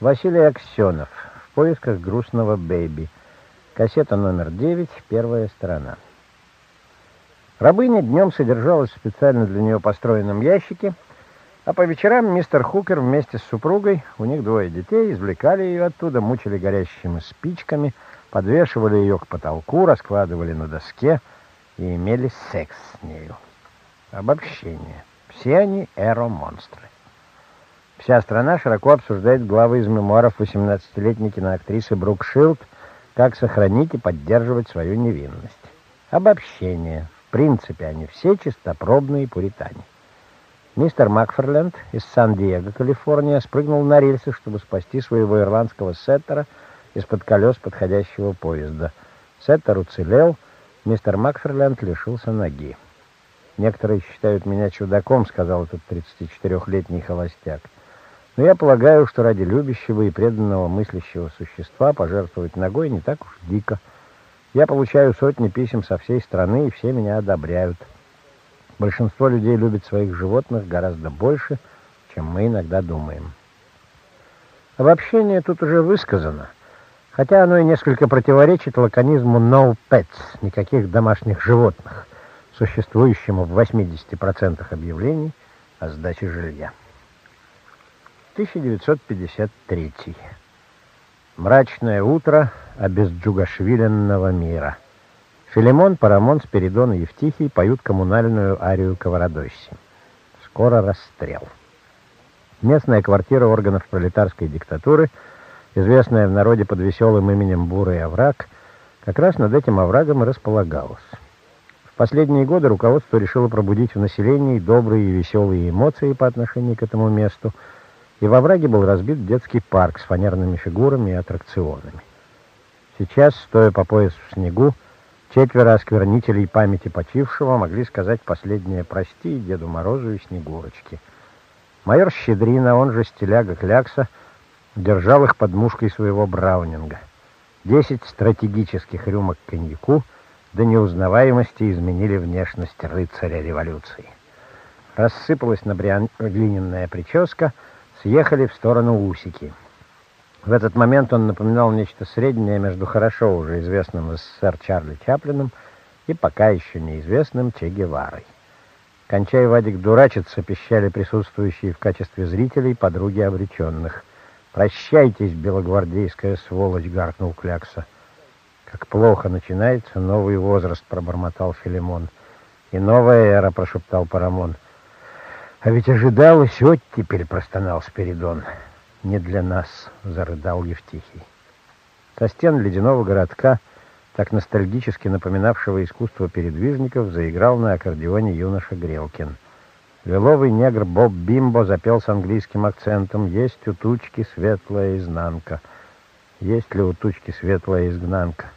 Василий Аксенов. В поисках грустного бэйби. Кассета номер 9, первая сторона. Рабыня днем содержалась в специально для нее построенном ящике, а по вечерам мистер Хукер вместе с супругой, у них двое детей, извлекали ее оттуда, мучили горящими спичками, подвешивали ее к потолку, раскладывали на доске и имели секс с нею. Обобщение. Все они эро-монстры. Вся страна широко обсуждает главы из мемуаров 18-летней киноактрисы Брук Шилд «Как сохранить и поддерживать свою невинность». Обобщение. В принципе, они все чистопробные пуритане. Мистер Макферленд из Сан-Диего, Калифорния, спрыгнул на рельсы, чтобы спасти своего ирландского сеттера из-под колес подходящего поезда. Сеттер уцелел, мистер Макферленд лишился ноги. «Некоторые считают меня чудаком», — сказал этот 34-летний холостяк. Но я полагаю, что ради любящего и преданного мыслящего существа пожертвовать ногой не так уж дико. Я получаю сотни писем со всей страны, и все меня одобряют. Большинство людей любит своих животных гораздо больше, чем мы иногда думаем. Обобщение тут уже высказано, хотя оно и несколько противоречит лаконизму «no pets» — никаких домашних животных, существующему в 80% объявлений о сдаче жилья. 1953. Мрачное утро обезджугашвиленного мира. Филимон, Парамон, Спиридон и Евтихий поют коммунальную арию Каварадосси. Скоро расстрел. Местная квартира органов пролетарской диктатуры, известная в народе под веселым именем Бурый овраг, как раз над этим оврагом и располагалась. В последние годы руководство решило пробудить в населении добрые и веселые эмоции по отношению к этому месту – и во враге был разбит детский парк с фанерными фигурами и аттракционами. Сейчас, стоя по пояс в снегу, четверо осквернителей памяти почившего могли сказать последнее «прости» Деду Морозу и Снегурочке. Майор Щедрина, он же стиляга Клякса, держал их под мушкой своего браунинга. Десять стратегических рюмок коньяку до неузнаваемости изменили внешность рыцаря революции. Рассыпалась на глиняная прическа — съехали в сторону Усики. В этот момент он напоминал нечто среднее между хорошо уже известным в СССР Чарли Чаплином и пока еще неизвестным Че Геварой. «Кончай, Вадик, дурачиться!» — пищали присутствующие в качестве зрителей подруги обреченных. «Прощайтесь, белогвардейская сволочь!» — гаркнул Клякса. «Как плохо начинается новый возраст!» — пробормотал Филимон. «И новая эра!» — прошептал Парамон. А ведь ожидалось оттепель, простонал Спиридон. Не для нас, зарыдал Евтихий. Со стен ледяного городка, так ностальгически напоминавшего искусство передвижников, заиграл на аккордеоне юноша Грелкин. Лиловый негр Боб Бимбо запел с английским акцентом «Есть у тучки светлая изнанка». Есть ли у тучки светлая изгнанка?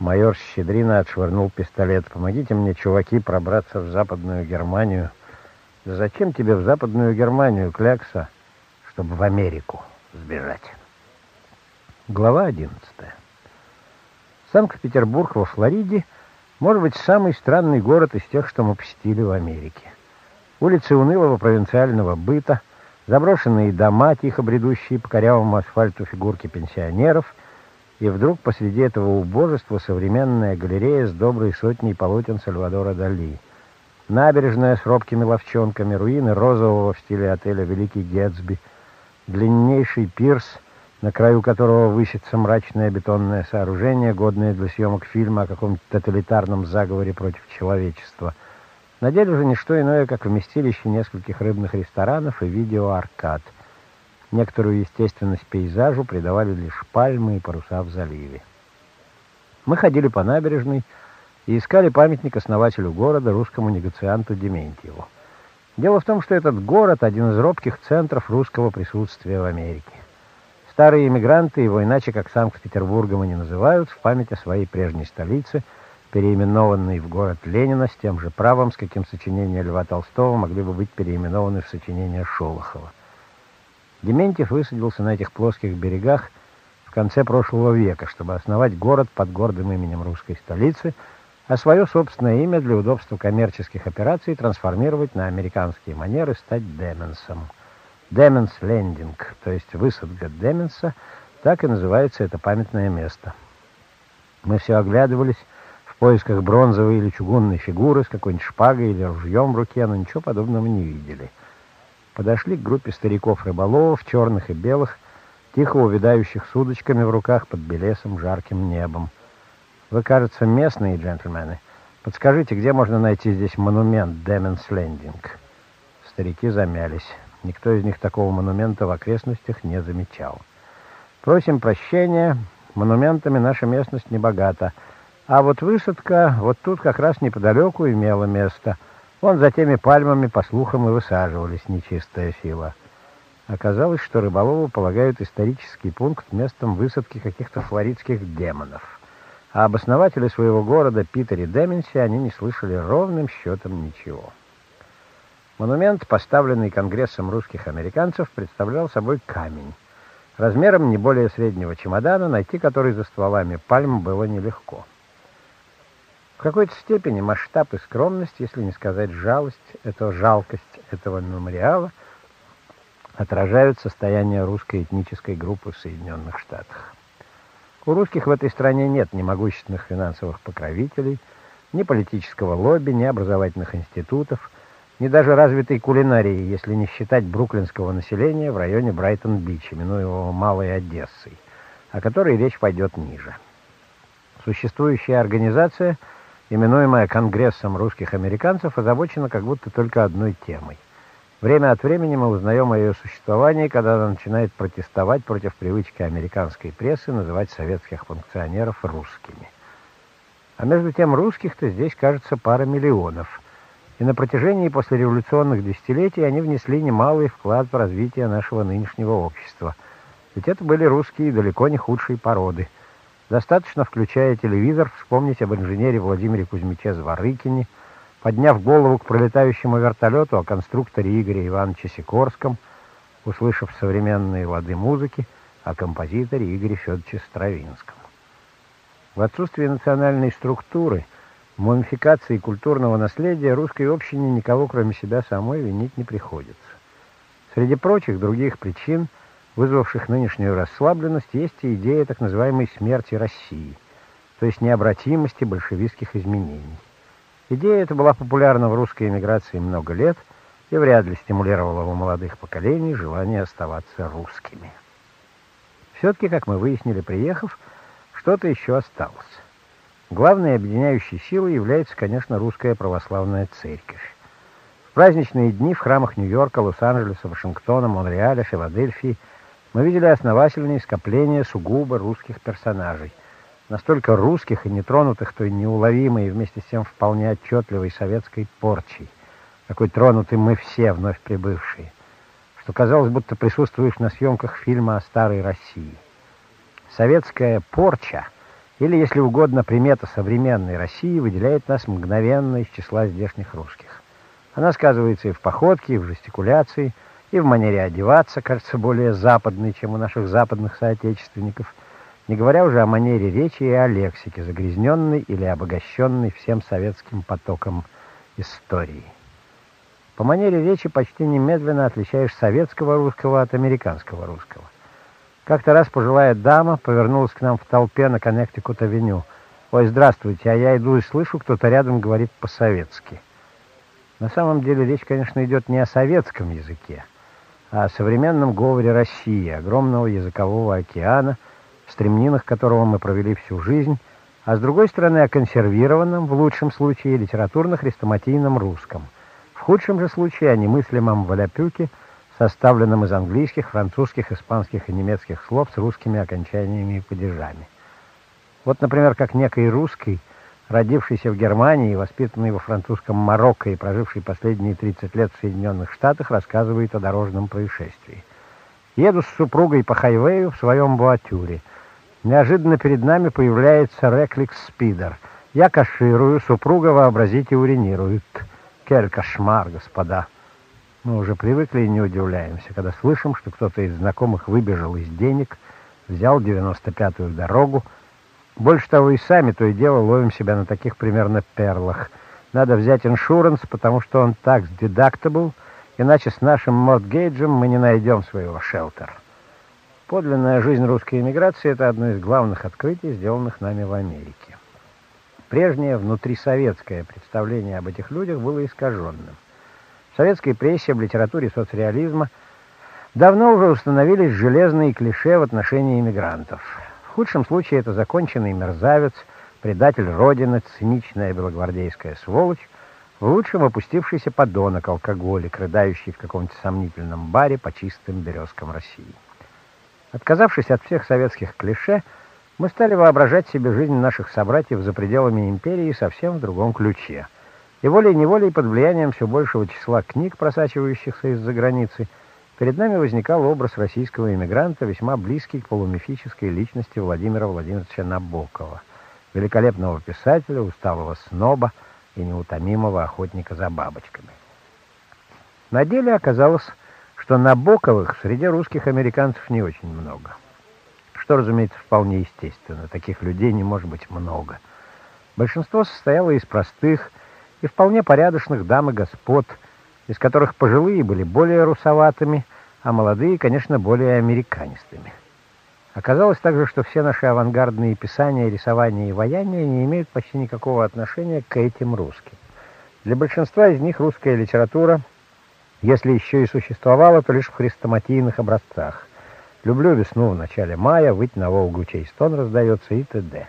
Майор Щедрина отшвырнул пистолет. «Помогите мне, чуваки, пробраться в Западную Германию». Зачем тебе в Западную Германию, Клякса, чтобы в Америку сбежать? Глава одиннадцатая. Санкт-Петербург во Флориде может быть самый странный город из тех, что мы посетили в Америке. Улицы унылого провинциального быта, заброшенные дома, тихо бредущие по корявому асфальту фигурки пенсионеров, и вдруг посреди этого убожества современная галерея с доброй сотней полотен Сальвадора Дали — Набережная с робкими ловчонками, руины розового в стиле отеля «Великий Гетсби», длиннейший пирс, на краю которого высится мрачное бетонное сооружение, годное для съемок фильма о каком-то тоталитарном заговоре против человечества. На деле же не что иное, как вместилище нескольких рыбных ресторанов и видеоаркад. Некоторую естественность пейзажу придавали лишь пальмы и паруса в заливе. Мы ходили по набережной, и искали памятник основателю города, русскому негацианту Дементьеву. Дело в том, что этот город – один из робких центров русского присутствия в Америке. Старые иммигранты, его иначе как Санкт-Петербургом и не называют, в память о своей прежней столице, переименованной в город Ленина, с тем же правом, с каким сочинения Льва Толстого могли бы быть переименованы в сочинения Шолохова. Дементьев высадился на этих плоских берегах в конце прошлого века, чтобы основать город под гордым именем русской столицы – а свое собственное имя для удобства коммерческих операций трансформировать на американские манеры, стать Деменсом. Деменс Лендинг, то есть высадка Деменса, так и называется это памятное место. Мы все оглядывались в поисках бронзовой или чугунной фигуры с какой-нибудь шпагой или ружьем в руке, но ничего подобного не видели. Подошли к группе стариков-рыболовов, черных и белых, тихо увядающих с удочками в руках под белесым жарким небом. Вы, кажется, местные джентльмены. Подскажите, где можно найти здесь монумент Деменс Лендинг? Старики замялись. Никто из них такого монумента в окрестностях не замечал. Просим прощения, монументами наша местность не богата. А вот высадка вот тут как раз неподалеку имела место. Вон за теми пальмами, по слухам, и высаживались нечистая сила. Оказалось, что рыболову полагают исторический пункт местом высадки каких-то флоридских демонов. А об основателе своего города Питере Деменсе они не слышали ровным счетом ничего. Монумент, поставленный Конгрессом русских американцев, представлял собой камень. Размером не более среднего чемодана, найти который за стволами пальм было нелегко. В какой-то степени масштаб и скромность, если не сказать жалость, это жалкость этого мемориала, отражают состояние русской этнической группы в Соединенных Штатах. У русских в этой стране нет ни могущественных финансовых покровителей, ни политического лобби, ни образовательных институтов – ни даже развитой кулинарии, если не считать бруклинского населения в районе Брайтон-Бич, именуемого Малой Одессой, о которой речь пойдет ниже. Существующая организация, именуемая Конгрессом русских американцев, озабочена как будто только одной темой. Время от времени мы узнаем о ее существовании, когда она начинает протестовать против привычки американской прессы называть советских функционеров русскими. А между тем русских-то здесь, кажется, пара миллионов – и на протяжении послереволюционных десятилетий они внесли немалый вклад в развитие нашего нынешнего общества. Ведь это были русские далеко не худшие породы. Достаточно, включая телевизор, вспомнить об инженере Владимире Кузьмиче Зворыкине, подняв голову к пролетающему вертолету о конструкторе Игоре Ивановиче Сикорском, услышав современные лады музыки о композиторе Игоре Федоровиче Стравинском. В отсутствие национальной структуры – мумификации культурного наследия русской общине никого, кроме себя самой, винить не приходится. Среди прочих других причин, вызвавших нынешнюю расслабленность, есть и идея так называемой смерти России, то есть необратимости большевистских изменений. Идея эта была популярна в русской эмиграции много лет и вряд ли стимулировала у молодых поколений желание оставаться русскими. Все-таки, как мы выяснили, приехав, что-то еще осталось. Главной объединяющей силой является, конечно, русская православная церковь. В праздничные дни в храмах Нью-Йорка, Лос-Анджелеса, Вашингтона, Монреаля, Филадельфии мы видели основательные скопления сугубо русских персонажей. Настолько русских и нетронутых той неуловимой и вместе с тем вполне отчетливой советской порчей, какой тронуты мы все, вновь прибывшие, что казалось, будто присутствуешь на съемках фильма о старой России. Советская порча — или, если угодно, примета современной России выделяет нас мгновенно из числа здешних русских. Она сказывается и в походке, и в жестикуляции, и в манере одеваться, кажется, более западной, чем у наших западных соотечественников, не говоря уже о манере речи и о лексике, загрязненной или обогащенной всем советским потоком истории. По манере речи почти немедленно отличаешь советского русского от американского русского. Как-то раз пожилая дама повернулась к нам в толпе на Коннектикут-авеню. «Ой, здравствуйте, а я иду и слышу, кто-то рядом говорит по-советски». На самом деле речь, конечно, идет не о советском языке, а о современном говоре России, огромного языкового океана, в стремнинах которого мы провели всю жизнь, а с другой стороны о консервированном, в лучшем случае, литературно-хрестоматийном русском, в худшем же случае о немыслимом валяпюке – составленном из английских, французских, испанских и немецких слов с русскими окончаниями и падежами. Вот, например, как некий русский, родившийся в Германии, воспитанный во французском Марокко и проживший последние 30 лет в Соединенных Штатах, рассказывает о дорожном происшествии. Еду с супругой по хайвею в своем буатюре. Неожиданно перед нами появляется Рекликс Спидер. Я каширую, супруга, вообразите, уринирует. Кель кошмар, господа. Мы уже привыкли и не удивляемся, когда слышим, что кто-то из знакомых выбежал из денег, взял 95-ю дорогу. Больше того, и сами то и дело ловим себя на таких примерно перлах. Надо взять иншуранс, потому что он так deductible, иначе с нашим мортгейджем мы не найдем своего шелтера. Подлинная жизнь русской эмиграции – это одно из главных открытий, сделанных нами в Америке. Прежнее внутрисоветское представление об этих людях было искаженным. В советской прессе, в литературе соцреализма давно уже установились железные клише в отношении иммигрантов. В худшем случае это законченный мерзавец, предатель Родины, циничная белогвардейская сволочь, в лучшем опустившийся подонок, алкоголик, рыдающий в каком-то сомнительном баре по чистым березкам России. Отказавшись от всех советских клише, мы стали воображать себе жизнь наших собратьев за пределами империи совсем в другом ключе. И волей-неволей под влиянием все большего числа книг, просачивающихся из-за границы, перед нами возникал образ российского иммигранта, весьма близкий к полумифической личности Владимира Владимировича Набокова, великолепного писателя, усталого сноба и неутомимого охотника за бабочками. На деле оказалось что Набоковых среди русских американцев не очень много. Что, разумеется, вполне естественно. Таких людей не может быть много. Большинство состояло из простых и вполне порядочных дам и господ, из которых пожилые были более русоватыми, а молодые, конечно, более американистыми. Оказалось также, что все наши авангардные писания, рисования и ваяния не имеют почти никакого отношения к этим русским. Для большинства из них русская литература — если еще и существовало, то лишь в хрестоматийных образцах. Люблю весну в начале мая, выть на Волгу чей стон раздается и т.д.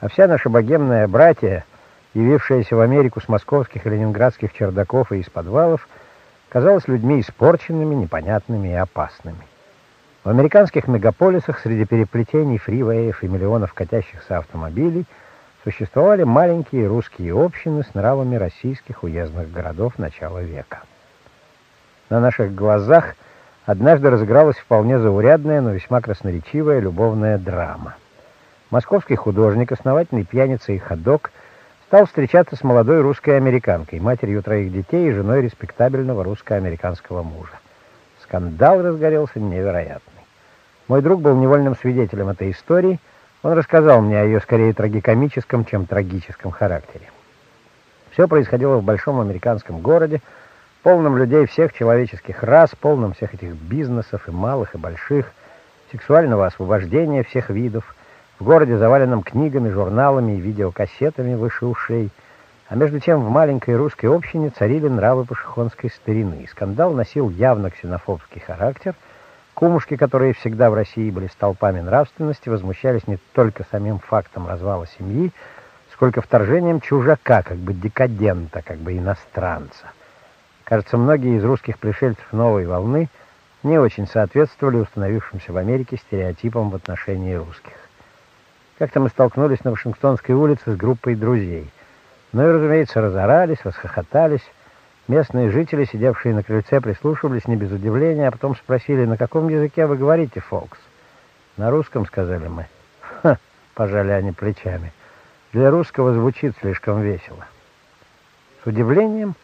А вся наша богемная братья, явившаяся в Америку с московских и ленинградских чердаков и из подвалов, казалась людьми испорченными, непонятными и опасными. В американских мегаполисах среди переплетений фривеев и миллионов катящихся автомобилей существовали маленькие русские общины с нравами российских уездных городов начала века. На наших глазах однажды разыгралась вполне заурядная, но весьма красноречивая любовная драма. Московский художник, основательный пьяница и ходок, стал встречаться с молодой русской американкой, матерью троих детей и женой респектабельного русско-американского мужа. Скандал разгорелся невероятный. Мой друг был невольным свидетелем этой истории. Он рассказал мне о ее скорее трагикомическом, чем трагическом характере. Все происходило в большом американском городе, полным людей всех человеческих рас, полным всех этих бизнесов, и малых, и больших, сексуального освобождения всех видов, в городе, заваленном книгами, журналами и видеокассетами выше ушей. А между тем в маленькой русской общине царили нравы пашихонской старины. Скандал носил явно ксенофобский характер. Кумушки, которые всегда в России были столпами нравственности, возмущались не только самим фактом развала семьи, сколько вторжением чужака, как бы декадента, как бы иностранца. Кажется, многие из русских пришельцев новой волны не очень соответствовали установившимся в Америке стереотипам в отношении русских. Как-то мы столкнулись на Вашингтонской улице с группой друзей. Ну и, разумеется, разорались, восхохотались. Местные жители, сидевшие на крыльце, прислушивались не без удивления, а потом спросили, на каком языке вы говорите, Фолкс? На русском, сказали мы. Ха, пожали они плечами. Для русского звучит слишком весело. С удивлением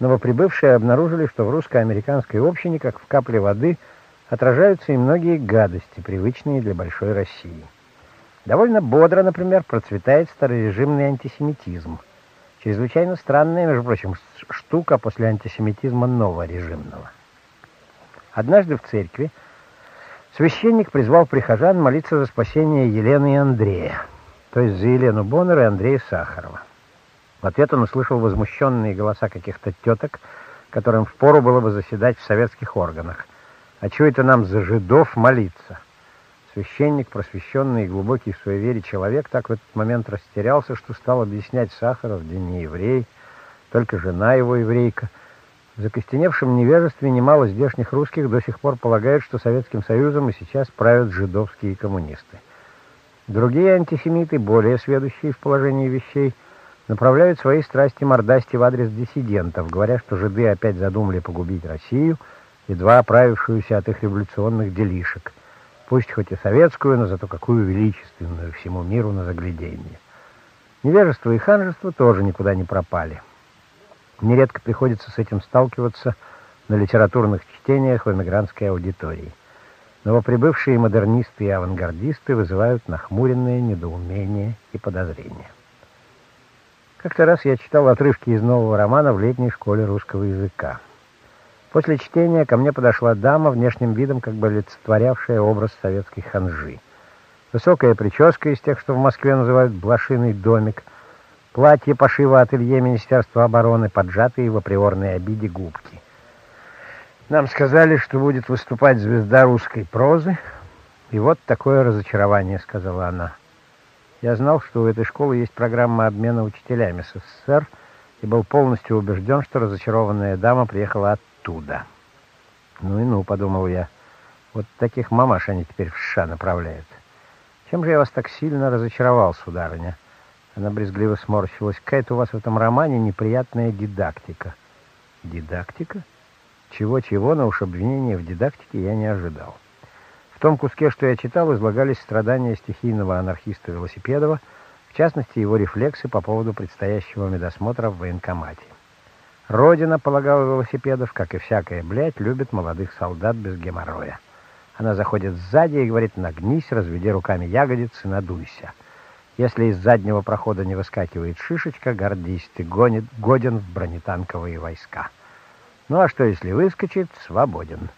новоприбывшие обнаружили, что в русско-американской общине, как в капле воды, отражаются и многие гадости, привычные для большой России. Довольно бодро, например, процветает старорежимный антисемитизм. Чрезвычайно странная, между прочим, штука после антисемитизма новорежимного. Однажды в церкви священник призвал прихожан молиться за спасение Елены и Андрея, то есть за Елену Боннер и Андрея Сахарова. В ответ он услышал возмущенные голоса каких-то теток, которым впору было бы заседать в советских органах. А чего это нам за жидов молиться? Священник, просвещенный и глубокий в своей вере человек, так в этот момент растерялся, что стал объяснять Сахаров, где не еврей, только жена его еврейка. В закостеневшем невежестве немало здешних русских до сих пор полагают, что Советским Союзом и сейчас правят жидовские коммунисты. Другие антисемиты, более сведущие в положении вещей, направляют свои страсти мордасти в адрес диссидентов, говоря, что жиды опять задумали погубить Россию, едва оправившуюся от их революционных делишек. Пусть хоть и советскую, но зато какую величественную всему миру на загляденье. Невежество и ханжество тоже никуда не пропали. Нередко приходится с этим сталкиваться на литературных чтениях в эмигрантской аудитории. Новоприбывшие модернисты и авангардисты вызывают нахмуренное недоумение и подозрение. Как-то раз я читал отрывки из нового романа в летней школе русского языка. После чтения ко мне подошла дама, внешним видом как бы олицетворявшая образ советской ханжи. Высокая прическа из тех, что в Москве называют «блошиный домик», платье пошива ателье Министерства обороны, поджатые в априорной обиде губки. Нам сказали, что будет выступать звезда русской прозы, и вот такое разочарование, сказала она. Я знал, что у этой школы есть программа обмена учителями СССР, и был полностью убежден, что разочарованная дама приехала оттуда. Ну и ну, подумал я, вот таких мамаш они теперь в США направляют. Чем же я вас так сильно разочаровал, сударыня? Она брезгливо сморщилась. Какая-то у вас в этом романе неприятная дидактика. Дидактика? Чего-чего, но уж обвинения в дидактике я не ожидал. В том куске, что я читал, излагались страдания стихийного анархиста Велосипедова, в частности, его рефлексы по поводу предстоящего медосмотра в военкомате. Родина, полагал велосипедов, как и всякая блядь, любит молодых солдат без геморроя. Она заходит сзади и говорит «нагнись, разведи руками ягодицы, надуйся». Если из заднего прохода не выскакивает шишечка, гордись, ты гонит, годен в бронетанковые войска. Ну а что, если выскочит, свободен.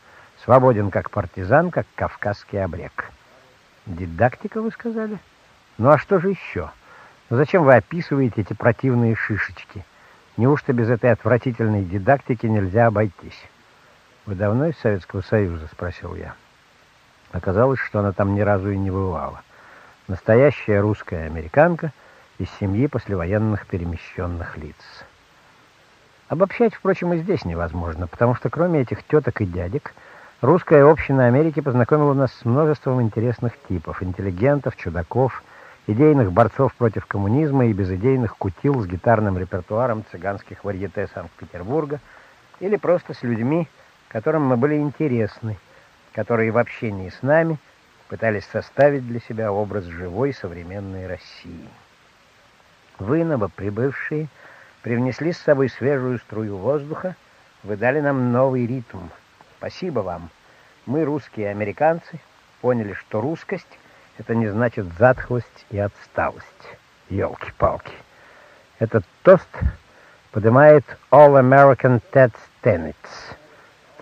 Свободен как партизан, как кавказский обрек. Дидактика, вы сказали? Ну а что же еще? Ну зачем вы описываете эти противные шишечки? Неужто без этой отвратительной дидактики нельзя обойтись? Вы давно из Советского Союза? Спросил я. Оказалось, что она там ни разу и не бывала. Настоящая русская американка из семьи послевоенных перемещенных лиц. Обобщать, впрочем, и здесь невозможно, потому что кроме этих теток и дядек, русская община Америки познакомила нас с множеством интересных типов, интеллигентов, чудаков, идейных борцов против коммунизма и безидейных кутил с гитарным репертуаром цыганских варьете Санкт-Петербурга, или просто с людьми, которым мы были интересны, которые в общении с нами пытались составить для себя образ живой современной России. Вы, новоприбывшие, привнесли с собой свежую струю воздуха, вы дали нам новый ритм. Спасибо вам. Мы, русские американцы, поняли, что русскость — это не значит затхлость и отсталость. Ёлки-палки. Этот тост поднимает All American Ted Stenitz —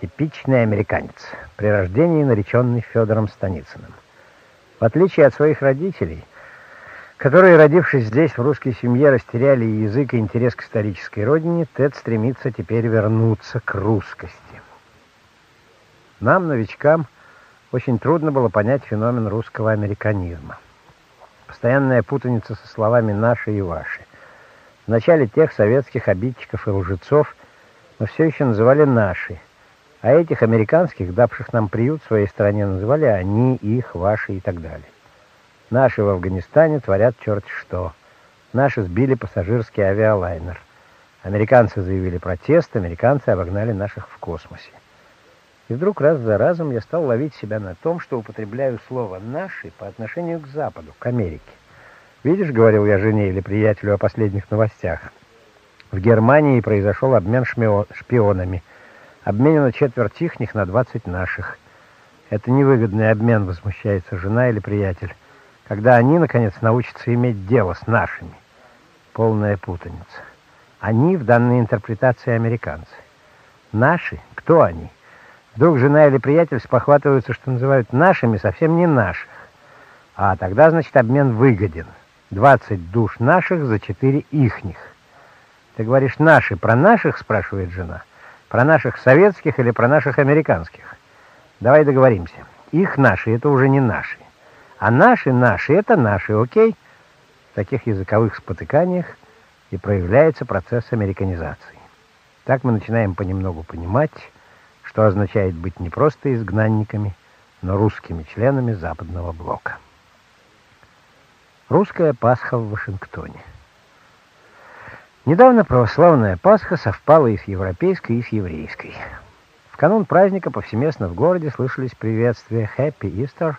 Типичный американец, при рождении нареченный Федором Станицыным. В отличие от своих родителей, которые, родившись здесь, в русской семье, растеряли язык и интерес к исторической родине, Тед стремится теперь вернуться к русскости. Нам, новичкам, очень трудно было понять феномен русского американизма. Постоянная путаница со словами «наши» и «ваши». Вначале тех советских обидчиков и лжецов мы все еще называли «наши», а этих американских, давших нам приют в своей стране, называли они, их, ваши и так далее. Наши в Афганистане творят черт что. Наши сбили пассажирский авиалайнер. Американцы заявили протест, американцы обогнали наших в космосе. И вдруг раз за разом я стал ловить себя на том, что употребляю слово «наши» по отношению к Западу, к Америке. «Видишь, — говорил я жене или приятелю о последних новостях, — в Германии произошел обмен шпионами — Обменено четверть ихних на двадцать наших. Это невыгодный обмен, возмущается жена или приятель. Когда они, наконец, научатся иметь дело с нашими. Полная путаница. Они в данной интерпретации американцы. Наши? Кто они? Вдруг жена или приятель спохватываются, что называют нашими, совсем не наших. А тогда, значит, обмен выгоден. Двадцать душ наших за четыре ихних. Ты говоришь «наши» про наших, спрашивает жена. Про наших советских или про наших американских? Давай договоримся. Их наши — это уже не наши. А наши наши — это наши, окей? В таких языковых спотыканиях и проявляется процесс американизации. Так мы начинаем понемногу понимать, что означает быть не просто изгнанниками, но русскими членами Западного блока. Русская Пасха в Вашингтоне. Недавно православная Пасха совпала и с европейской, и с еврейской. В канун праздника повсеместно в городе слышались приветствия «Happy Easter»,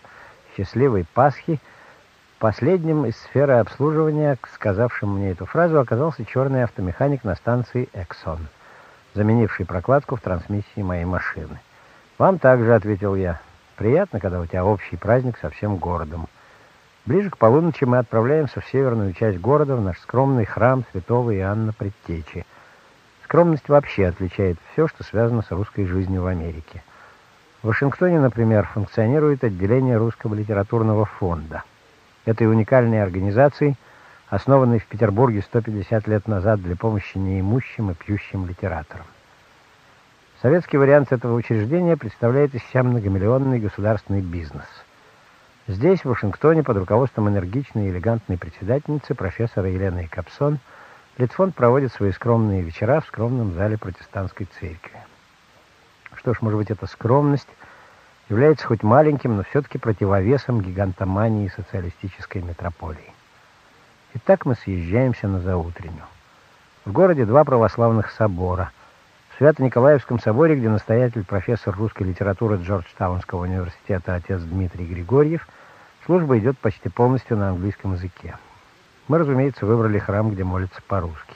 «Счастливой Пасхи». Последним из сферы обслуживания, сказавшим мне эту фразу, оказался черный автомеханик на станции «Эксон», заменивший прокладку в трансмиссии моей машины. «Вам также», — ответил я. «Приятно, когда у тебя общий праздник со всем городом». Ближе к полуночи мы отправляемся в северную часть города, в наш скромный храм святого Иоанна Предтечи. Скромность вообще отличает все, что связано с русской жизнью в Америке. В Вашингтоне, например, функционирует отделение Русского литературного фонда. Этой уникальной организации, основанной в Петербурге 150 лет назад для помощи неимущим и пьющим литераторам. Советский вариант этого учреждения представляет из себя многомиллионный государственный бизнес. Здесь, в Вашингтоне, под руководством энергичной и элегантной председательницы, профессора Елены Капсон, Литфонд проводит свои скромные вечера в скромном зале протестантской церкви. Что ж, может быть, эта скромность является хоть маленьким, но все-таки противовесом гигантомании социалистической метрополии. Итак, мы съезжаемся на заутреннюю. В городе два православных собора – в Свято-Николаевском соборе, где настоятель профессор русской литературы Джорджтаунского университета отец Дмитрий Григорьев, служба идет почти полностью на английском языке. Мы, разумеется, выбрали храм, где молятся по-русски.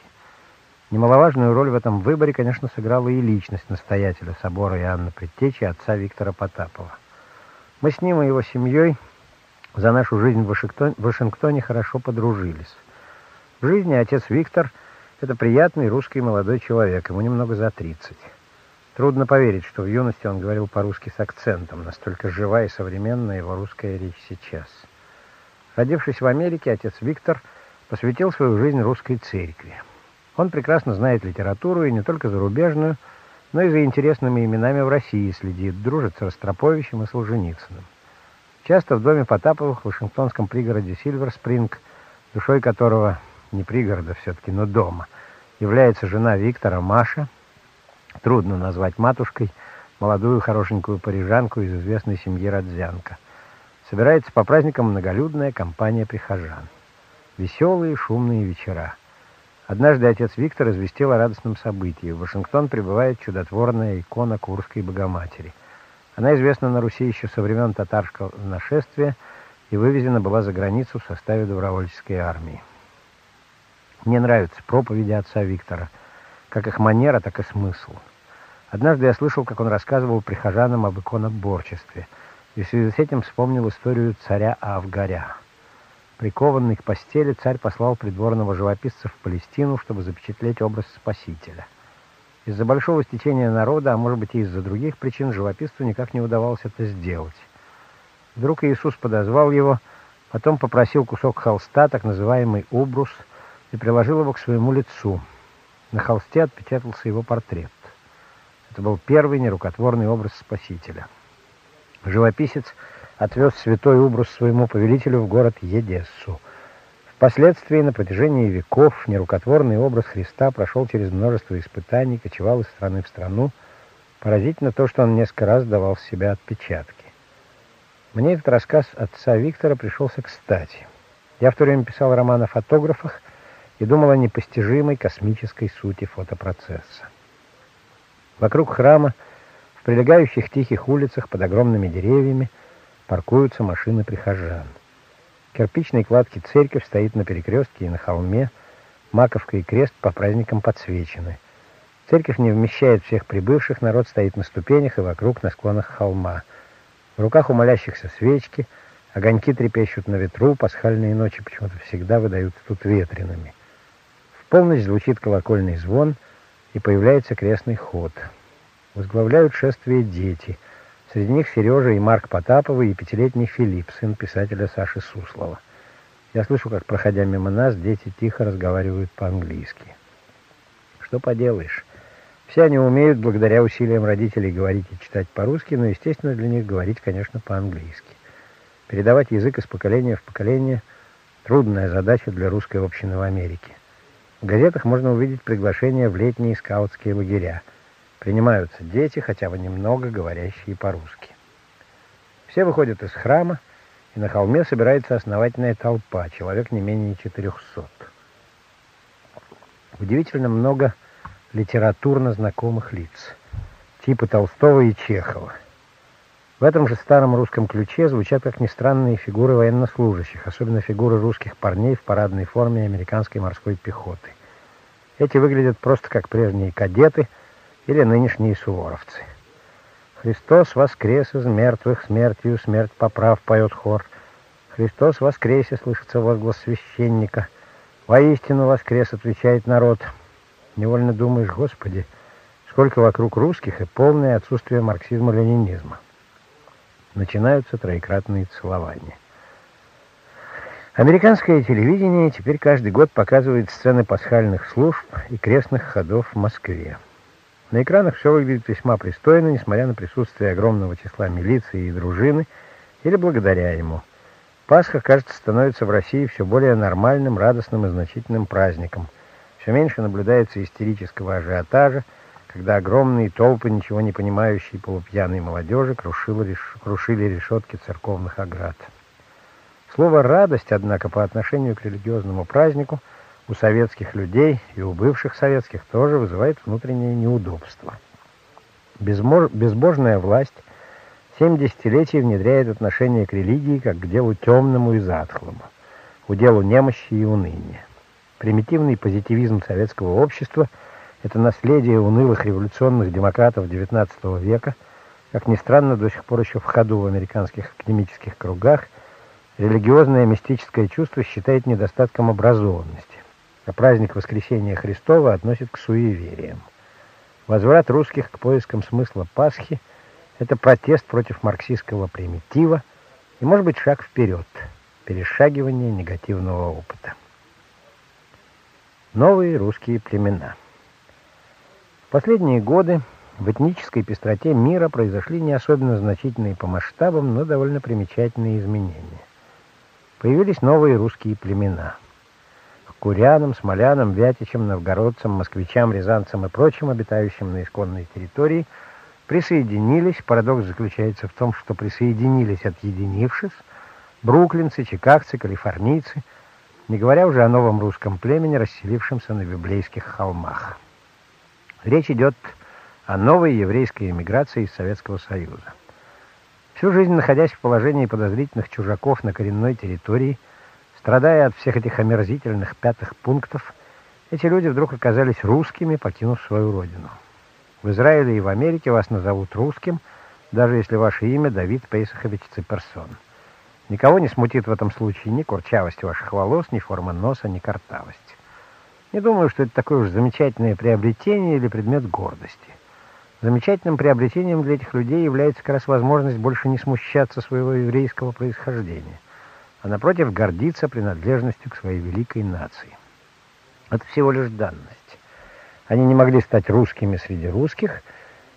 Немаловажную роль в этом выборе, конечно, сыграла и личность настоятеля собора Иоанна Предтечи, отца Виктора Потапова. Мы с ним и его семьей за нашу жизнь в Вашингтоне, в Вашингтоне хорошо подружились. В жизни отец Виктор – это приятный русский молодой человек, ему немного за 30. Трудно поверить, что в юности он говорил по-русски с акцентом, настолько жива и современная его русская речь сейчас. Родившись в Америке, отец Виктор посвятил свою жизнь русской церкви. Он прекрасно знает литературу, и не только зарубежную, но и за интересными именами в России следит, дружит с Ростроповичем и Солженицыным. Часто в доме Потаповых в вашингтонском пригороде Сильвер-Спринг, душой которого не пригорода все-таки, но дома, является жена Виктора, Маша, трудно назвать матушкой, молодую хорошенькую парижанку из известной семьи Родзянко. Собирается по праздникам многолюдная компания прихожан. Веселые шумные вечера. Однажды отец Виктор известил о радостном событии. В Вашингтон прибывает чудотворная икона Курской Богоматери. Она известна на Руси еще со времен татарского нашествия и вывезена была за границу в составе добровольческой армии. Мне нравятся проповеди отца Виктора, как их манера, так и смысл. Однажды я слышал, как он рассказывал прихожанам об иконоборчестве, и в связи с этим вспомнил историю царя Авгаря. Прикованный к постели, царь послал придворного живописца в Палестину, чтобы запечатлеть образ Спасителя. Из-за большого стечения народа, а может быть и из-за других причин, живописцу никак не удавалось это сделать. Вдруг Иисус подозвал его, потом попросил кусок холста, так называемый убрус, и приложил его к своему лицу. На холсте отпечатался его портрет. Это был первый нерукотворный образ Спасителя. Живописец отвез святой образ своему повелителю в город Едессу. Впоследствии, на протяжении веков, нерукотворный образ Христа прошел через множество испытаний, кочевал из страны в страну. Поразительно то, что он несколько раз давал в себя отпечатки. Мне этот рассказ отца Виктора пришелся кстати. Я в то время писал роман о фотографах, и думал о непостижимой космической сути фотопроцесса. Вокруг храма, в прилегающих тихих улицах под огромными деревьями, паркуются машины прихожан. Кирпичной кладки церковь стоит на перекрестке и на холме, маковка и крест по праздникам подсвечены. Церковь не вмещает всех прибывших, народ стоит на ступенях и вокруг на склонах холма. В руках у молящихся свечки, огоньки трепещут на ветру, пасхальные ночи почему-то всегда выдаются тут ветреными полночь звучит колокольный звон, и появляется крестный ход. Возглавляют шествие дети. Среди них Сережа и Марк Потаповы и пятилетний Филипп, сын писателя Саши Суслова. Я слышу, как, проходя мимо нас, дети тихо разговаривают по-английски. Что поделаешь? Все они умеют, благодаря усилиям родителей, говорить и читать по-русски, но, естественно, для них говорить, конечно, по-английски. Передавать язык из поколения в поколение – трудная задача для русской общины в Америке. В газетах можно увидеть приглашения в летние скаутские лагеря. Принимаются дети, хотя бы немного говорящие по-русски. Все выходят из храма, и на холме собирается основательная толпа, человек не менее 400. Удивительно много литературно знакомых лиц, типа Толстого и Чехова. В этом же старом русском ключе звучат, как ни странные фигуры военнослужащих, особенно фигуры русских парней в парадной форме американской морской пехоты. Эти выглядят просто как прежние кадеты или нынешние суворовцы. «Христос воскрес из мертвых, смертью смерть поправ», — поет хор. «Христос воскресе», — слышится возглас священника. «Воистину воскрес», — отвечает народ. Невольно думаешь, Господи, сколько вокруг русских и полное отсутствие марксизма-ленинизма. Начинаются троекратные целования. Американское телевидение теперь каждый год показывает сцены пасхальных служб и крестных ходов в Москве. На экранах все выглядит весьма пристойно, несмотря на присутствие огромного числа милиции и дружины, или благодаря ему. Пасха, кажется, становится в России все более нормальным, радостным и значительным праздником. Все меньше наблюдается истерического ажиотажа, когда огромные толпы ничего не понимающей полупьяной молодежи крушили, крушили решетки церковных оград. Слово «радость», однако, по отношению к религиозному празднику у советских людей и у бывших советских тоже вызывает внутреннее неудобство. Безбожная власть семь десятилетий внедряет отношение к религии как к делу темному и затхлому, к делу немощи и уныния. Примитивный позитивизм советского общества – это наследие унылых революционных демократов XIX века, как ни странно, до сих пор еще в ходу в американских академических кругах – Религиозное мистическое чувство считает недостатком образованности, а праздник Воскресения Христова относит к суевериям. Возврат русских к поискам смысла Пасхи – это протест против марксистского примитива и, может быть, шаг вперед, перешагивание негативного опыта. Новые русские племена. В последние годы в этнической пестроте мира произошли не особенно значительные по масштабам, но довольно примечательные изменения. Появились новые русские племена. Курянам, смолянам, вятичам, новгородцам, москвичам, рязанцам и прочим, обитающим на исконной территории, присоединились, парадокс заключается в том, что присоединились, отъединившись, бруклинцы, чикагцы, калифорнийцы, не говоря уже о новом русском племени, расселившемся на библейских холмах. Речь идет о новой еврейской эмиграции из Советского Союза. Всю жизнь находясь в положении подозрительных чужаков на коренной территории, страдая от всех этих омерзительных пятых пунктов, эти люди вдруг оказались русскими, покинув свою родину. В Израиле и в Америке вас назовут русским, даже если ваше имя Давид Пейсахович Циперсон. Никого не смутит в этом случае ни курчавость ваших волос, ни форма носа, ни картавость. Не думаю, что это такое уж замечательное приобретение или предмет гордости. Замечательным приобретением для этих людей является как раз возможность больше не смущаться своего еврейского происхождения, а напротив гордиться принадлежностью к своей великой нации. Это всего лишь данность. Они не могли стать русскими среди русских,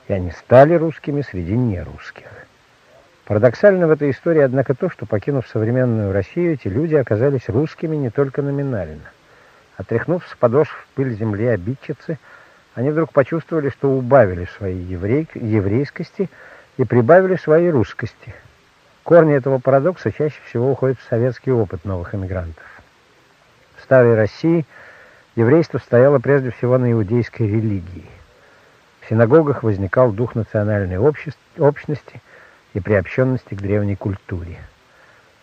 и они стали русскими среди нерусских. Парадоксально в этой истории, однако, то, что, покинув современную Россию, эти люди оказались русскими не только номинально. Отряхнув с подошв пыль земли обидчицы – они вдруг почувствовали, что убавили своей еврей, еврейскости и прибавили своей русскости. Корни этого парадокса чаще всего уходят в советский опыт новых эмигрантов. В старой России еврейство стояло прежде всего на иудейской религии. В синагогах возникал дух национальной общности и приобщенности к древней культуре.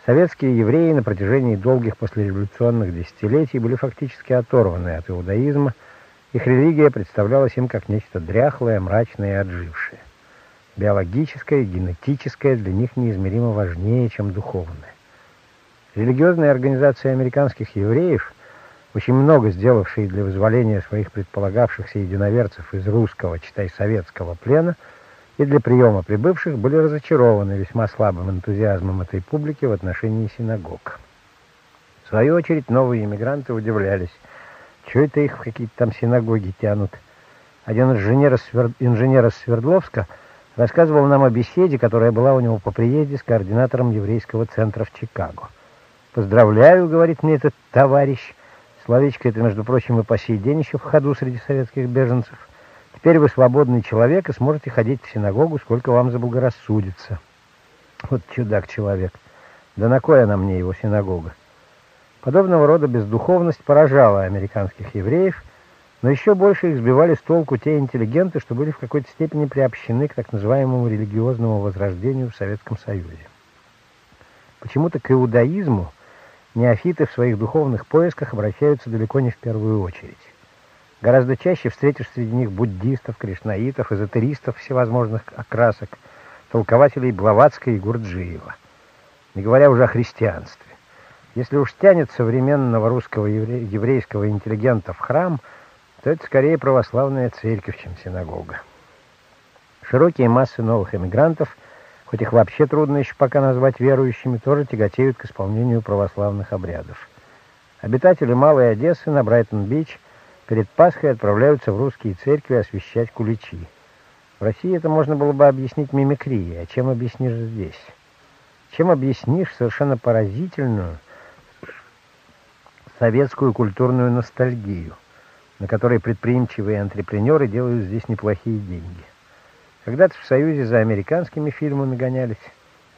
Советские евреи на протяжении долгих послереволюционных десятилетий были фактически оторваны от иудаизма – их религия представлялась им как нечто дряхлое, мрачное и отжившее. Биологическое, генетическое для них неизмеримо важнее, чем духовное. Религиозные организации американских евреев, очень много сделавшие для вызволения своих предполагавшихся единоверцев из русского, читай советского плена, и для приема прибывших, были разочарованы весьма слабым энтузиазмом этой публики в отношении синагог. В свою очередь, новые иммигранты удивлялись – что это их в какие-то там синагоги тянут? Один инженер из Свердловска рассказывал нам о беседе, которая была у него по приезде с координатором еврейского центра в Чикаго. «Поздравляю», — говорит мне этот товарищ. Словечко это, между прочим, и по сей день еще в ходу среди советских беженцев. Теперь вы свободный человек и сможете ходить в синагогу, сколько вам заблагорассудится. Вот чудак-человек. Да на кой она мне его синагога? Подобного рода бездуховность поражала американских евреев, но еще больше их сбивали с толку те интеллигенты, что были в какой-то степени приобщены к так называемому религиозному возрождению в Советском Союзе. Почему-то к иудаизму неофиты в своих духовных поисках обращаются далеко не в первую очередь. Гораздо чаще встретишь среди них буддистов, кришнаитов, эзотеристов всевозможных окрасок, толкователей Блаватска и Гурджиева, не говоря уже о христианстве. Если уж тянет современного русского евре... еврейского интеллигента в храм, то это скорее православная церковь, чем синагога. Широкие массы новых эмигрантов, хоть их вообще трудно еще пока назвать верующими, тоже тяготеют к исполнению православных обрядов. Обитатели Малой Одессы на Брайтон-Бич перед Пасхой отправляются в русские церкви освещать куличи. В России это можно было бы объяснить мимикрией, а чем объяснишь здесь? Чем объяснишь совершенно поразительную советскую культурную ностальгию, на которой предприимчивые антрепренеры делают здесь неплохие деньги? Когда-то в Союзе за американскими фильмами гонялись,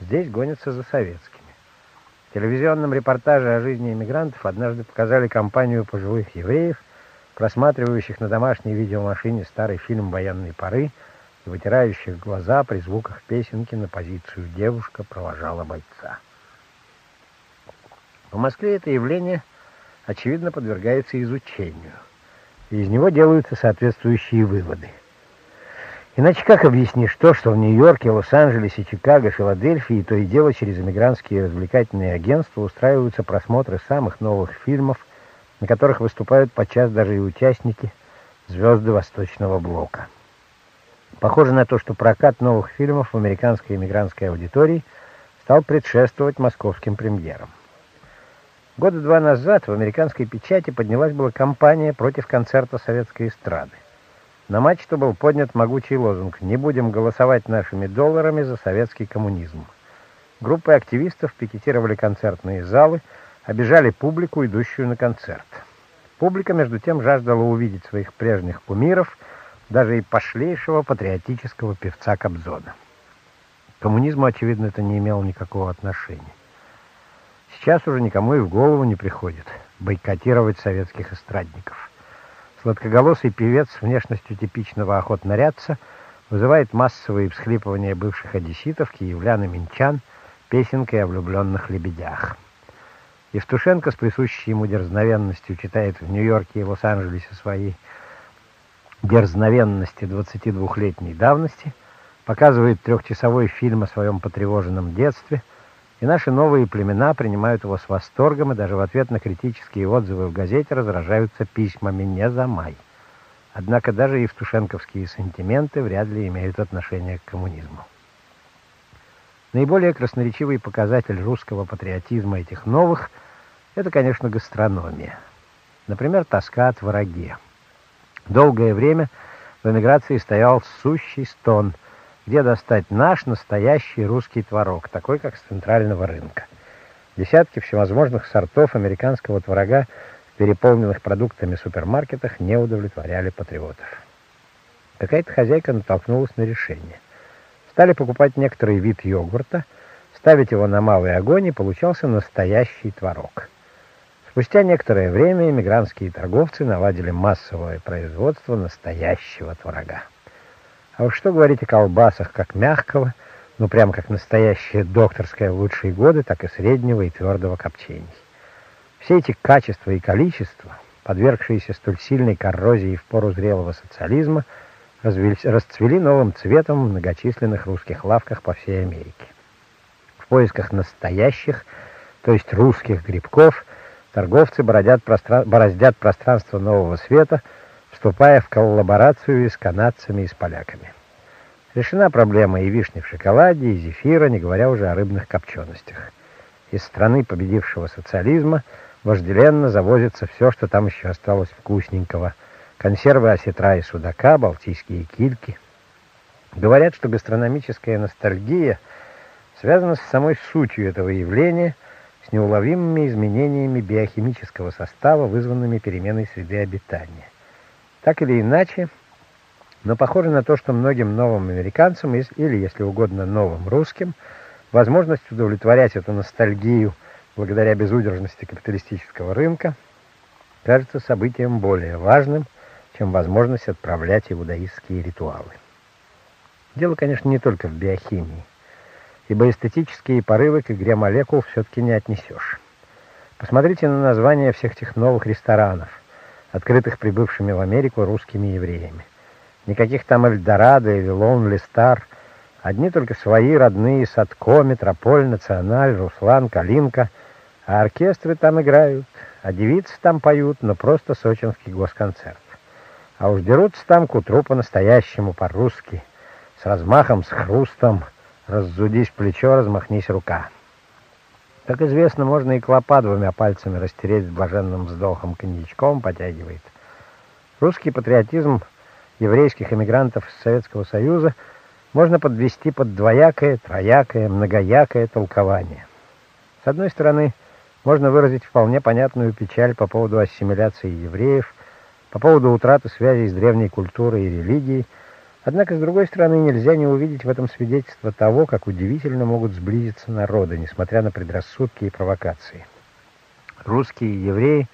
здесь гонятся за советскими. В телевизионном репортаже о жизни иммигрантов однажды показали компанию пожилых евреев, просматривающих на домашней видеомашине старый фильм военной поры и вытирающих глаза при звуках песенки на позицию «Девушка провожала бойца». В Москве это явление, очевидно, подвергается изучению, из него делаются соответствующие выводы. Иначе как объяснишь то, что в Нью-Йорке, Лос-Анджелесе, Чикаго, Филадельфии то и дело через американские развлекательные агентства устраиваются просмотры самых новых фильмов, на которых выступают подчас даже и участники звезды Восточного Блока. Похоже на то, что прокат новых фильмов в американской иммигрантской аудитории стал предшествовать московским премьерам. Года два назад в американской печати поднялась была кампания против концерта советской эстрады. На матч-то был поднят могучий лозунг «Не будем голосовать нашими долларами за советский коммунизм». Группы активистов пикетировали концертные залы, обижали публику, идущую на концерт. Публика, между тем, жаждала увидеть своих прежних кумиров – даже и пошлейшего патриотического певца Кобзона. К коммунизму, очевидно, это не имело никакого отношения. Сейчас уже никому и в голову не приходит бойкотировать советских эстрадников. Сладкоголосый певец с внешностью типичного охотнорядца вызывает массовые всхлипывания бывших одесситов, киевлян и минчан песенкой о влюбленных лебедях. Евтушенко с присущей ему дерзновенностью читает в Нью-Йорке и Лос-Анджелесе свои дерзновенности 22-летней давности, показывает трехчасовой фильм о своем потревоженном детстве, и наши новые племена принимают его с восторгом, и даже в ответ на критические отзывы в газете разражаются письмами «не за май». Однако даже евтушенковские сантименты вряд ли имеют отношение к коммунизму. Наиболее красноречивый показатель русского патриотизма этих новых – это, конечно, гастрономия. Например, тоска от враге. Долгое время в эмиграции стоял сущий стон, где достать наш настоящий русский творог, такой, как с центрального рынка. Десятки всевозможных сортов американского творога переполненных продуктами супермаркетах не удовлетворяли патриотов. Какая-то хозяйка натолкнулась на решение. Стали покупать некоторый вид йогурта, ставить его на малый огонь, и получался настоящий творог. Спустя некоторое время эмигрантские торговцы наладили массовое производство настоящего творога. А уж что говорить о колбасах, как мягкого, ну прямо как настоящая докторская в лучшие годы, так и среднего и твердого копчений. Все эти качества и количества, подвергшиеся столь сильной коррозии в пору зрелого социализма, расцвели новым цветом в многочисленных русских лавках по всей Америке. В поисках настоящих, то есть русских грибков – Торговцы бородят простран... бороздят пространство нового света, вступая в коллаборацию с канадцами, и с поляками. Решена проблема и вишни в шоколаде, и зефира, не говоря уже о рыбных копченостях. Из страны победившего социализма вожделенно завозится все, что там еще осталось вкусненького. Консервы осетра и судака, балтийские кильки. Говорят, что гастрономическая ностальгия связана с самой сутью этого явления – с неуловимыми изменениями биохимического состава, вызванными переменой среды обитания. Так или иначе, но похоже на то, что многим новым американцам, или, если угодно, новым русским, возможность удовлетворять эту ностальгию благодаря безудержности капиталистического рынка кажется событием более важным, чем возможность отправлять иудаистские ритуалы. Дело, конечно, не только в биохимии ибо эстетические порывы к игре молекул все-таки не отнесешь. Посмотрите на названия всех тех новых ресторанов, открытых прибывшими в Америку русскими евреями. Никаких там Эльдорадо или Лонли Стар, одни только свои родные Садко, Метрополь, Националь, Руслан, Калинка, а оркестры там играют, а девицы там поют, но просто сочинский госконцерт. А уж дерутся там к утру по-настоящему, по-русски, с размахом, с хрустом, раззудись плечо, размахнись рука. Как известно, можно и клопа двумя пальцами растереть с блаженным вздохом, коньячком потягивает. Русский патриотизм еврейских эмигрантов из Советского Союза можно подвести под двоякое, троякое, многоякое толкование. С одной стороны, можно выразить вполне понятную печаль по поводу ассимиляции евреев, по поводу утраты связей с древней культурой и религией, Однако, с другой стороны, нельзя не увидеть в этом свидетельство того, как удивительно могут сблизиться народы, несмотря на предрассудки и провокации. Русские и евреи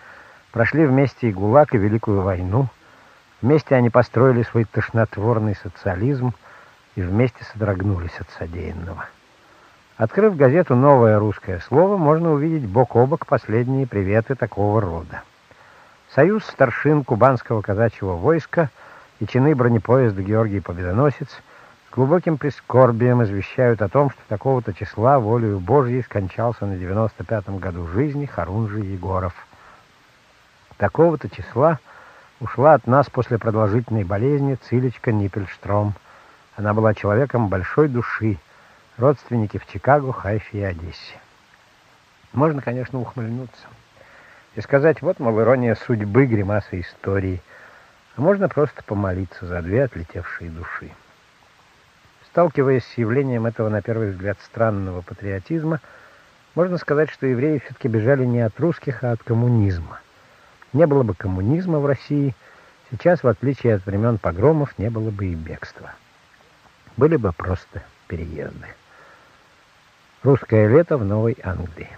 прошли вместе и ГУЛАГ, и Великую войну. Вместе они построили свой тошнотворный социализм и вместе содрогнулись от содеянного. Открыв газету «Новое русское слово», можно увидеть бок о бок последние приветы такого рода. Союз старшин кубанского казачьего войска – и чины бронепоезда Георгий Победоносец с глубоким прискорбием извещают о том, что такого-то числа волею Божьей скончался на 95-м году жизни Харунжи Егоров. Такого-то числа ушла от нас после продолжительной болезни Цилечка Ниппельштром. Она была человеком большой души, родственники в Чикаго, Хайфе и Одессе. Можно, конечно, ухмыльнуться и сказать, вот, мол, ирония судьбы, гримаса истории – а можно просто помолиться за две отлетевшие души. Сталкиваясь с явлением этого, на первый взгляд, странного патриотизма, можно сказать, что евреи все-таки бежали не от русских, а от коммунизма. Не было бы коммунизма в России, сейчас, в отличие от времен погромов, не было бы и бегства. Были бы просто переезды. Русское лето в Новой Англии.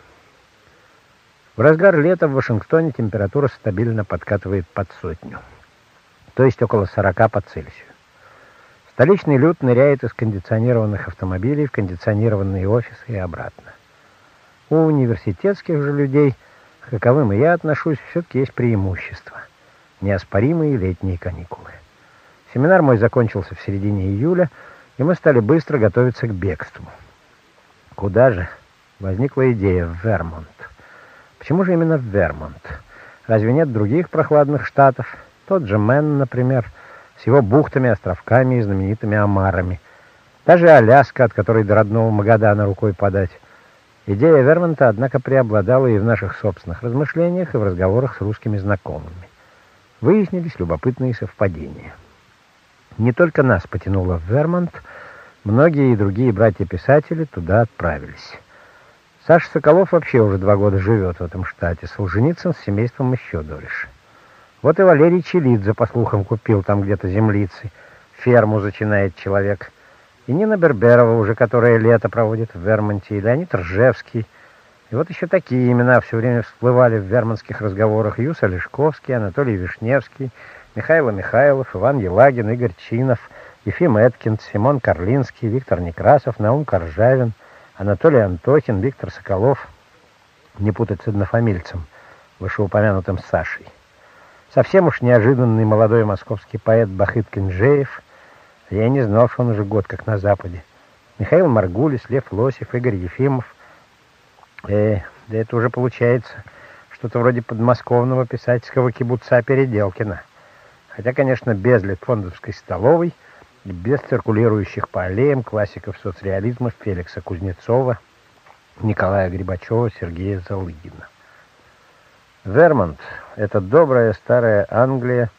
В разгар лета в Вашингтоне температура стабильно подкатывает под сотню то есть около 40 по Цельсию. Столичный люд ныряет из кондиционированных автомобилей в кондиционированные офисы и обратно. У университетских же людей, к каковым и я отношусь, все-таки есть преимущество. Неоспоримые летние каникулы. Семинар мой закончился в середине июля, и мы стали быстро готовиться к бегству. Куда же? Возникла идея в Вермонт. Почему же именно в Вермонт? Разве нет других прохладных штатов? Тот же Мэн, например, с его бухтами, островками и знаменитыми омарами. Даже Аляска, от которой до родного Магадана рукой подать. Идея Вермонта, однако, преобладала и в наших собственных размышлениях, и в разговорах с русскими знакомыми. Выяснились любопытные совпадения. Не только нас потянуло в Вермонт, многие и другие братья-писатели туда отправились. Саша Соколов вообще уже два года живет в этом штате, Солженицын с семейством еще дольше. Вот и Валерий Челидзе, по слухам, купил там где-то землицы. Ферму зачинает человек. И Нина Берберова уже которое лето проводит в Вермонте, и Леонид Ржевский. И вот еще такие имена все время всплывали в вермонских разговорах. Юса Лешковский, Анатолий Вишневский, Михаил Михайлов, Иван Елагин, Игорь Чинов, Ефим Эткин, Симон Карлинский, Виктор Некрасов, Наум Коржавин, Анатолий Антохин, Виктор Соколов. Не путать с однофамильцем, вышеупомянутым Сашей. Совсем уж неожиданный молодой московский поэт Бахыт Кинжеев. Я не знал, что он уже год как на Западе. Михаил Маргулис, Лев Лосев, Игорь Ефимов. Э, да это уже получается что-то вроде подмосковного писательского кибуца Переделкина. Хотя, конечно, без Литфондовской столовой и без циркулирующих по аллеям классиков соцреализма Феликса Кузнецова, Николая Грибачева, Сергея Залыгина. Вермонт — это добрая старая Англия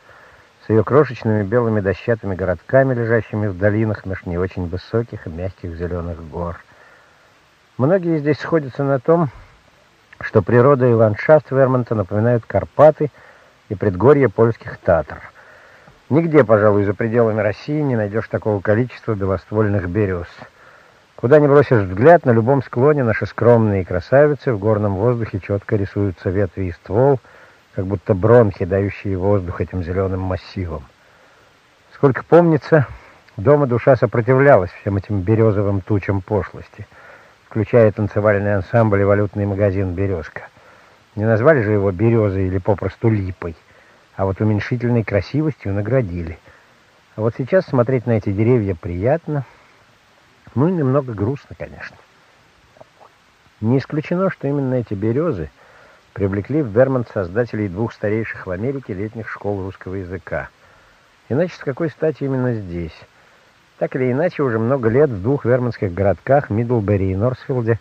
с ее крошечными белыми дощатыми городками, лежащими в долинах меж не очень высоких и мягких зеленых гор. Многие здесь сходятся на том, что природа и ландшафт Вермонта напоминают Карпаты и предгорье польских Татар. Нигде, пожалуй, за пределами России не найдешь такого количества белоствольных берез — Куда ни бросишь взгляд, на любом склоне наши скромные красавицы в горном воздухе четко рисуются ветви и ствол, как будто бронхи, дающие воздух этим зеленым массивом. Сколько помнится, дома душа сопротивлялась всем этим березовым тучам пошлости, включая танцевальный ансамбль и валютный магазин «Березка». Не назвали же его «березой» или попросту «липой», а вот уменьшительной красивостью наградили. А вот сейчас смотреть на эти деревья приятно — ну немного грустно, конечно. Не исключено, что именно эти березы привлекли в Вермонт создателей двух старейших в Америке летних школ русского языка. Иначе с какой стати именно здесь? Так или иначе, уже много лет в двух верманских городках, Мидлбери и Норсфилде,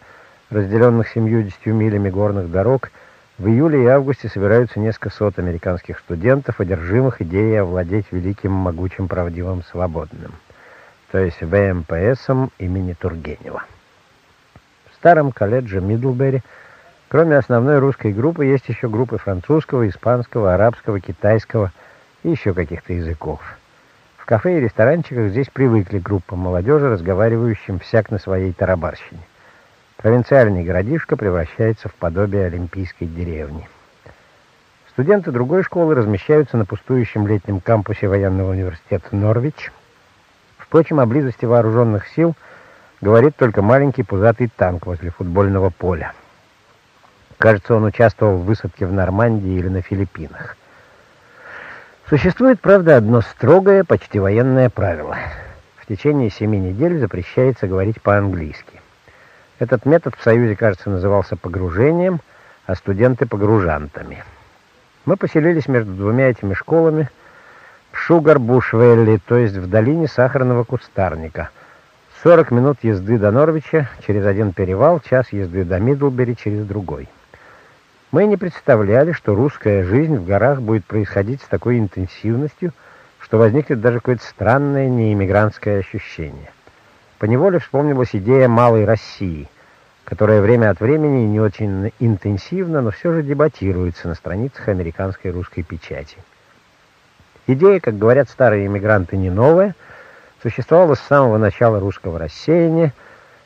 разделенных 70 милями горных дорог, в июле и августе собираются несколько сот американских студентов, одержимых идеей овладеть великим, могучим, правдивым, свободным, то есть ВМПСом имени Тургенева. В старом колледже Мидлбери, кроме основной русской группы, есть еще группы французского, испанского, арабского, китайского и еще каких-то языков. В кафе и ресторанчиках здесь привыкли группа молодежи, разговаривающим всяк на своей тарабарщине. Провинциальный городишко превращается в подобие олимпийской деревни. Студенты другой школы размещаются на пустующем летнем кампусе военного университета Норвич. Впрочем, о близости вооруженных сил говорит только маленький пузатый танк возле футбольного поля. Кажется, он участвовал в высадке в Нормандии или на Филиппинах. Существует, правда, одно строгое, почти военное правило. В течение семи недель запрещается говорить по-английски. Этот метод в Союзе, кажется, назывался погружением, а студенты — погружантами. Мы поселились между двумя этими школами в Шугар-Бушвелли, то есть в долине сахарного кустарника. 40 минут езды до Норвича через один перевал, час езды до Мидлбери через другой. Мы не представляли, что русская жизнь в горах будет происходить с такой интенсивностью, что возникнет даже какое-то странное неиммигрантское ощущение. Поневоле вспомнилась идея «малой России», которая время от времени не очень интенсивно, но все же дебатируется на страницах американской русской печати. Идея, как говорят старые иммигранты, не новая, существовала с самого начала русского рассеяния,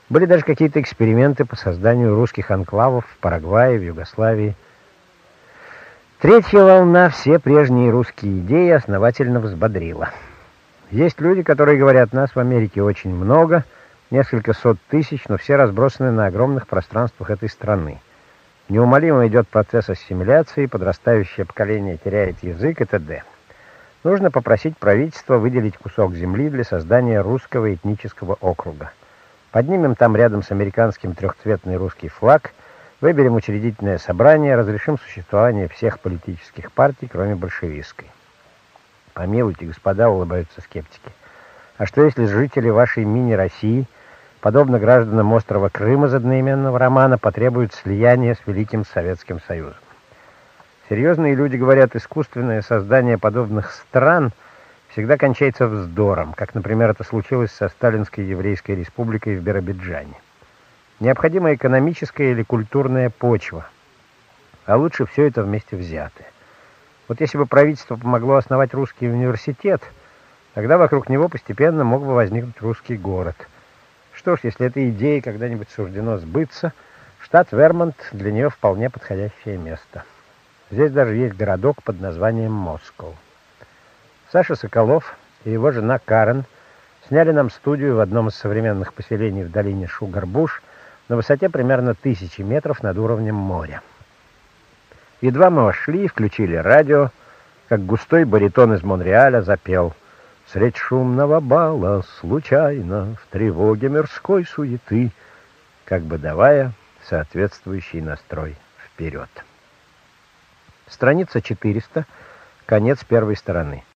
были даже какие-то эксперименты по созданию русских анклавов в Парагвае, в Югославии. Третья волна все прежние русские идеи основательно взбодрила. Есть люди, которые говорят, нас в Америке очень много, несколько сот тысяч, но все разбросаны на огромных пространствах этой страны. Неумолимо идет процесс ассимиляции, подрастающее поколение теряет язык и т.д. Нужно попросить правительства выделить кусок земли для создания русского этнического округа. Поднимем там рядом с американским трехцветный русский флаг, выберем учредительное собрание, разрешим существование всех политических партий, кроме большевистской. Помилуйте, господа, улыбаются скептики. А что если жители вашей мини-России, подобно гражданам острова Крым из одноименного романа, потребуют слияния с Великим Советским Союзом? Серьезные люди говорят, искусственное создание подобных стран – всегда кончается вздором, как, например, это случилось со Сталинской Еврейской Республикой в Биробиджане. Необходима экономическая или культурная почва, а лучше все это вместе взятое. Вот если бы правительство помогло основать русский университет, тогда вокруг него постепенно мог бы возникнуть русский город. Что ж, если этой идее когда-нибудь суждено сбыться, штат Вермонт для нее вполне подходящее место. Здесь даже есть городок под названием Москва. Саша Соколов и его жена Карен сняли нам студию в одном из современных поселений в долине Шугарбуш на высоте примерно тысячи метров над уровнем моря. Едва мы вошли и включили радио, как густой баритон из Монреаля запел «Средь шумного бала, случайно, в тревоге мирской суеты», как бы давая соответствующий настрой вперед. Страница 400, конец первой стороны.